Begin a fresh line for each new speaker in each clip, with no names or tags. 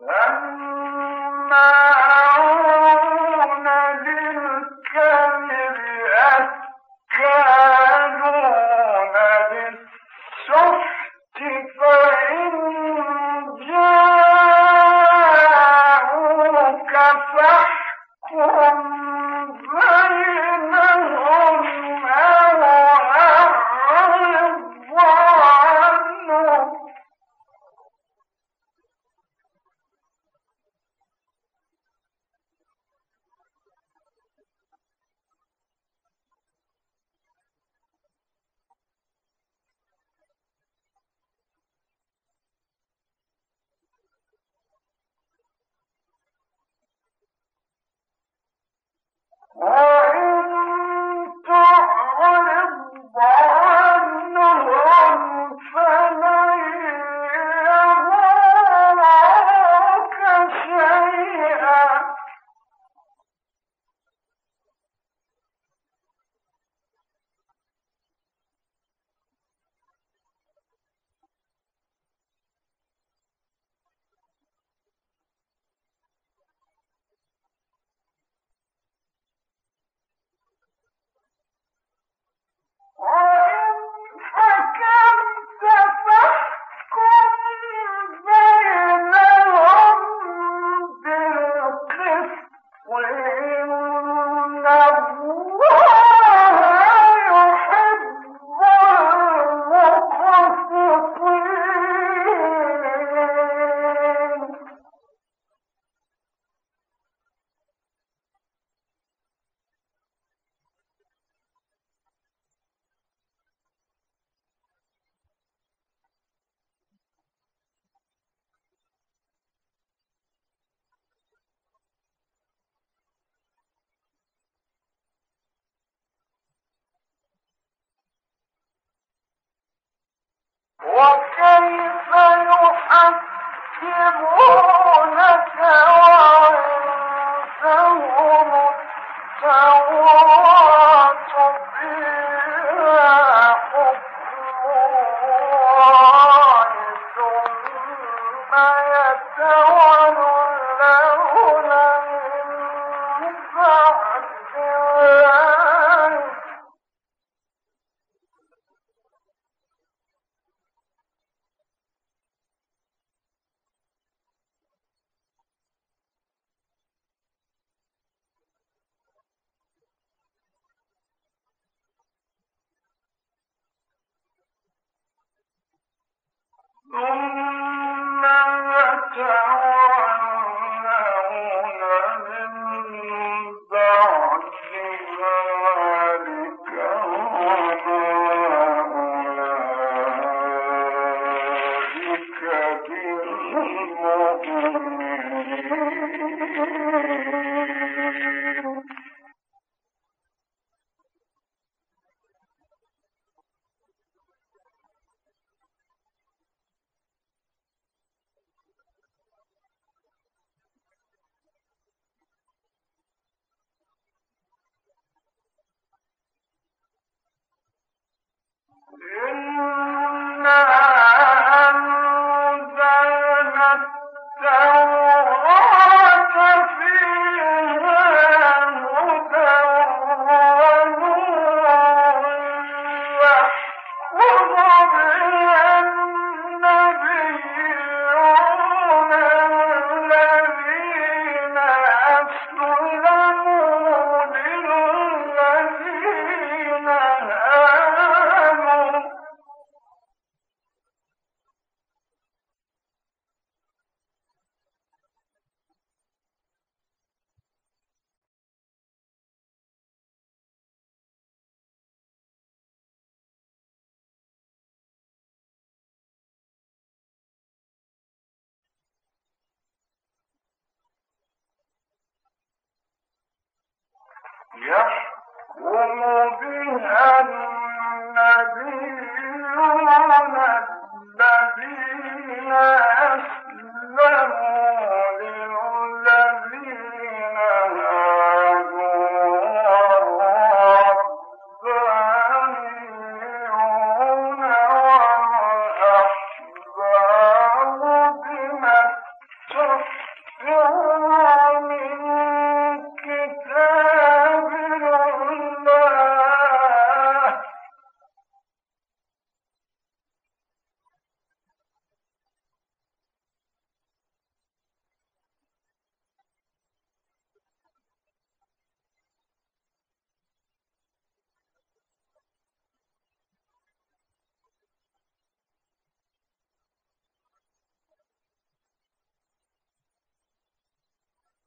وَمَا All وكيف يحكمونك وعندهم التوراة فيها حكم الله ثم يتولون ثم ذكروا الذين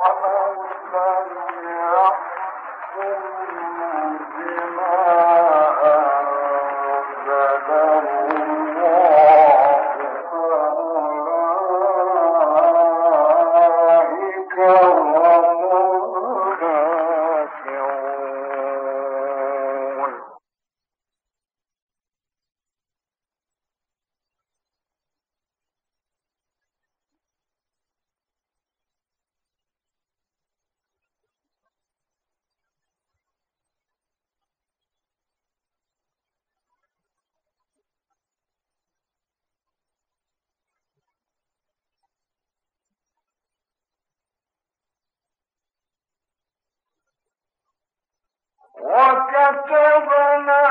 ومن لم يحكم وكتبنا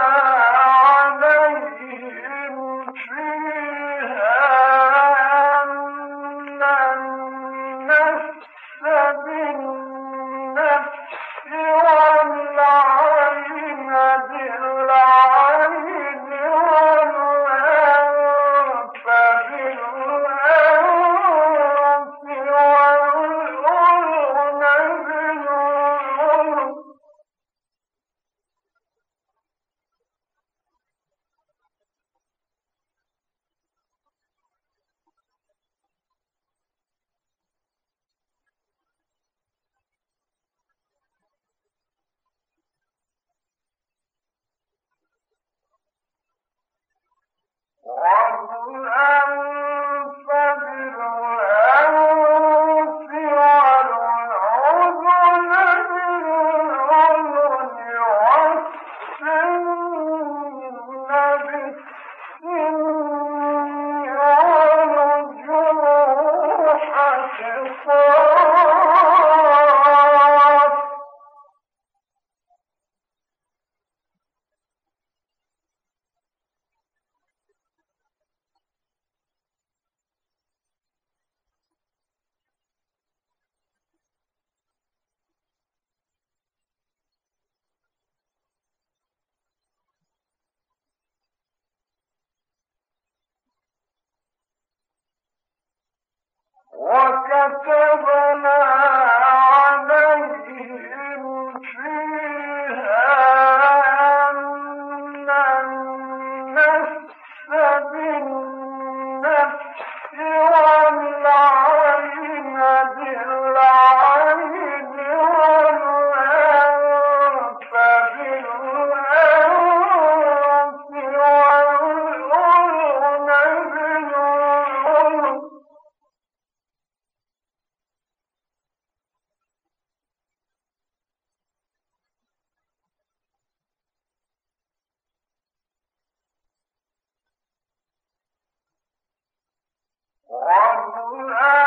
وكتبنا Allah.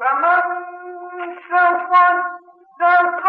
فمن تصدق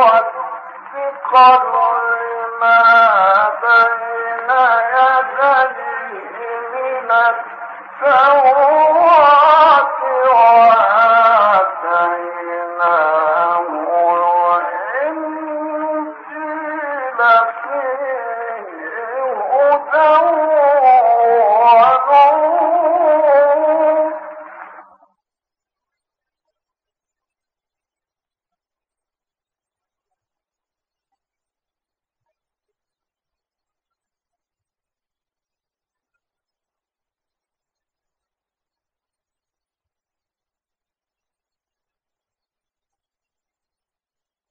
وأنزلنا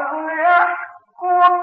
الكتاب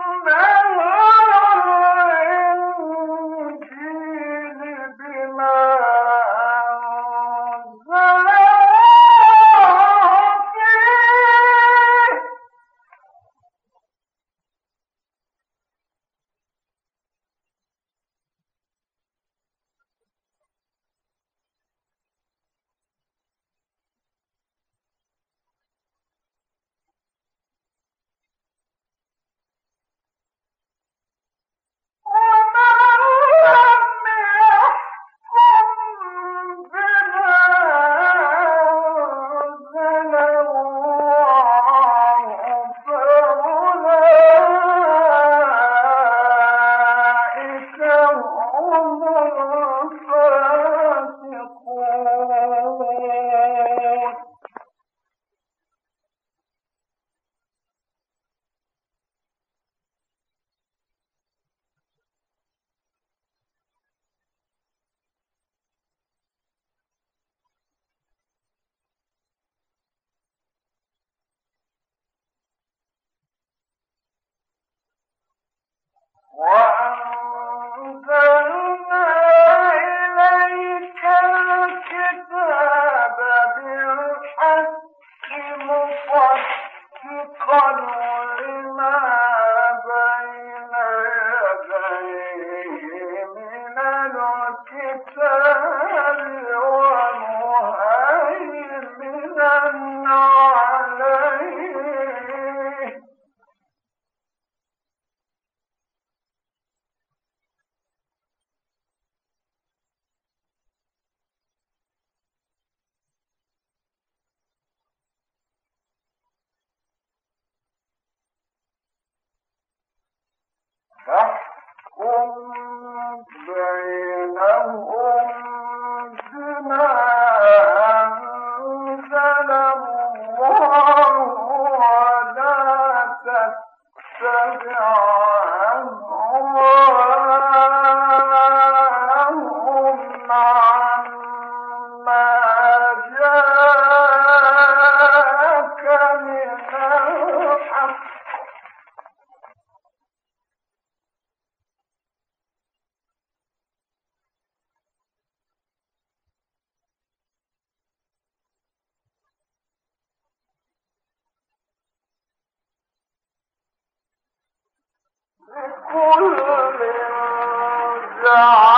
بينهم بما كل من زعم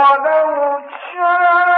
ولو شاء